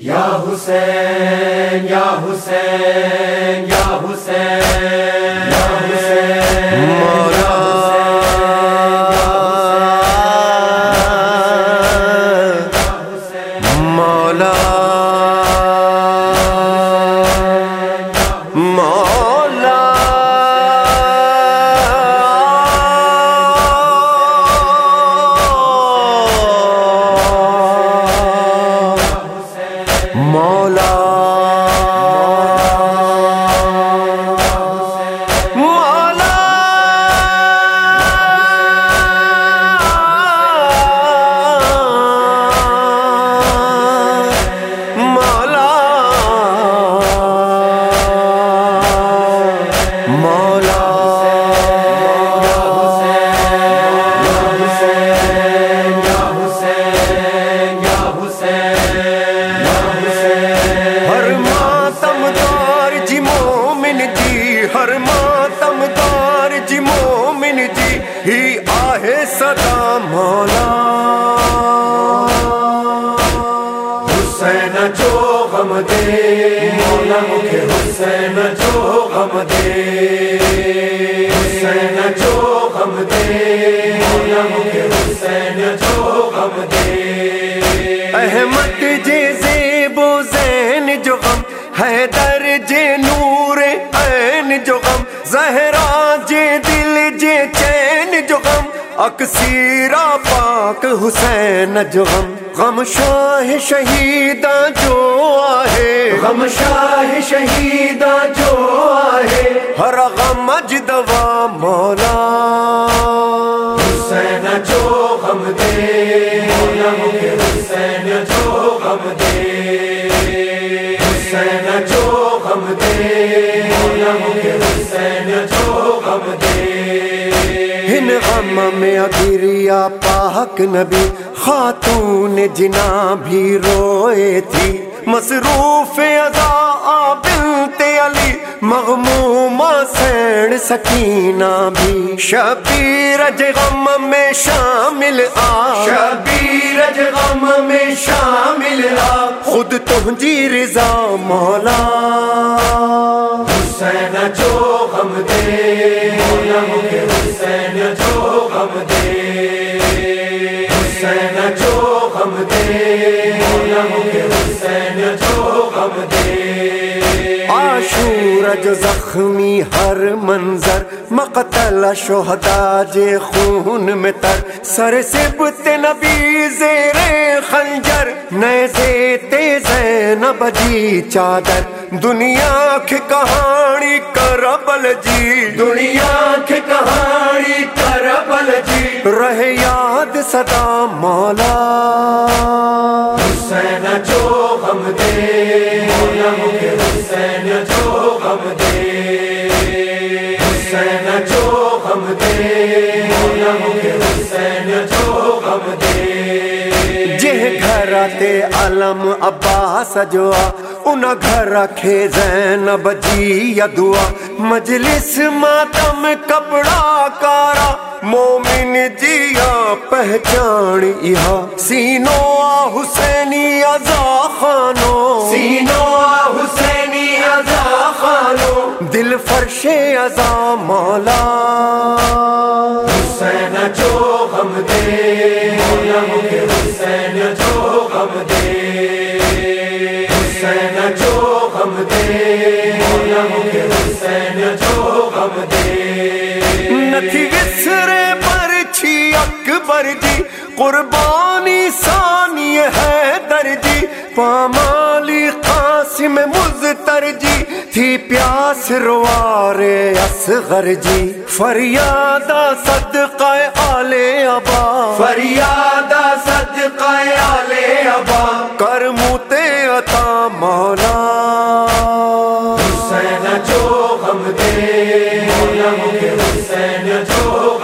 یا حسین یا حسین یا حسین یا حسین مولا مولا غم دے۔ حسین جو غم دے۔ حسین جو غم دے۔ احمد جے زیب و زین جو غم، حیدر جے نور عین جو غم، زہرا جے دل جے چین جو غم۔ اکسیرا پاک حسین جو غم غم شاہ شہیدہ جو آہے۔ غم شاہ شہیدہ جو اجدوا مولا۔ حسین جو غم دے۔ حسین جو غم دے۔ حسین جو غم دے۔ حسین جو غم دے۔ ان غم میں اگریا پاک نبی خاتون جنا بھی روئے تھی۔ مصروف ادا بنت علی مغمومہ سین سکینہ بھی شبیر غم میں شامل آ شبیر غم میں شامل آ خود تجھی رضا مولا حسین جو غم دے حسین جو غم دے حسین جو غم دے حسین جو غم دے عاشور جو زخمی ہر منظر، مقتل شہدا جے خون میں تر۔ سر سبت نبی زیر خنجر نیزے زینب جی چادر۔ دنیا کی کہانی کربل جی۔ دنیا کی کہانی کربل جی۔ رہ یاد صدا مولا۔ حسین جو غم دے۔ مولا مکھ حسین جو علم عباس جوا ان گھر رکھے زینب جی یا دعا۔ مجلس ماتم کپڑا کارا مومن جیا پہچان یہا سینو آ حسینی ازا خانو۔ سینو حسینی ازا خانو۔ دل فرش ازا مولا غم دے حسین جو غم دے حسین جو غم دے۔ نتھی وسرے پر چھی اکبر جی قربانی ثانی ہے درجی پامالی قاسم مزتر جی تھی پیاس روارے اصغر جی۔ فریادہ صدقہ آل ابا۔ فریاد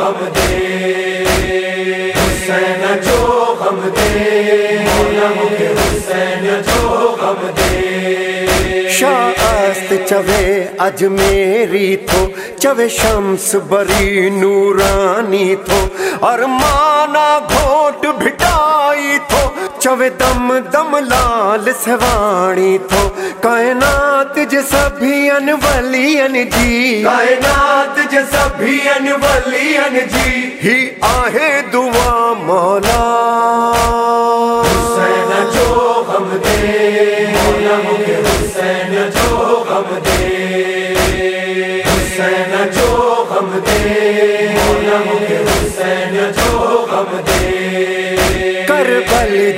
غم دے، حسین جو غم دے مولا حسین جو غم دے۔ شاست چوے اجمیری تھو، چوے شمس بری نورانی تھو۔ اور مانا گھوٹ بھٹا چوے دم دم لال سوانی تھو کائنات جے سبھی ان ولی ان جی۔ کائنات جے سبھی ان ولی ان جی۔ ہی آہے دعا مولا۔ حسین جو غم دے مولا مجھے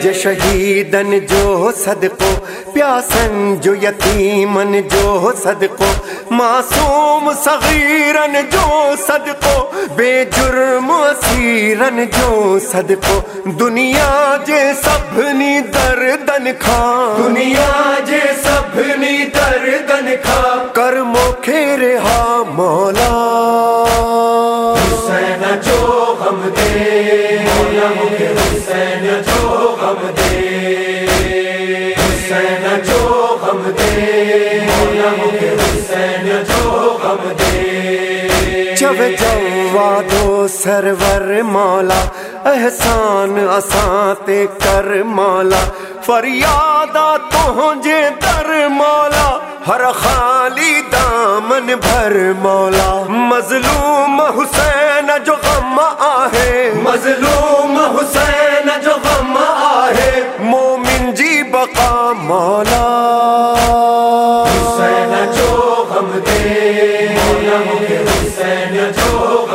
جو شہیدن جو صدقو پیاسن جو یتیمن جو صدقو معصوم صغیرن جو صدقو بے جرم اسیرن جو صدقو۔ دنیا جے سبنی دردن کھا۔ دنیا جے سبنی دردن کھا۔ کر موکھے رہا مولا غم دے۔ مولا جب جوادو سرور مولا احسان اساں تے کر مولا فریادا تہنجے در مولا ہر خالی دامن بھر مولا مظلوم حسین جو غم آہے۔ مظلوم ہو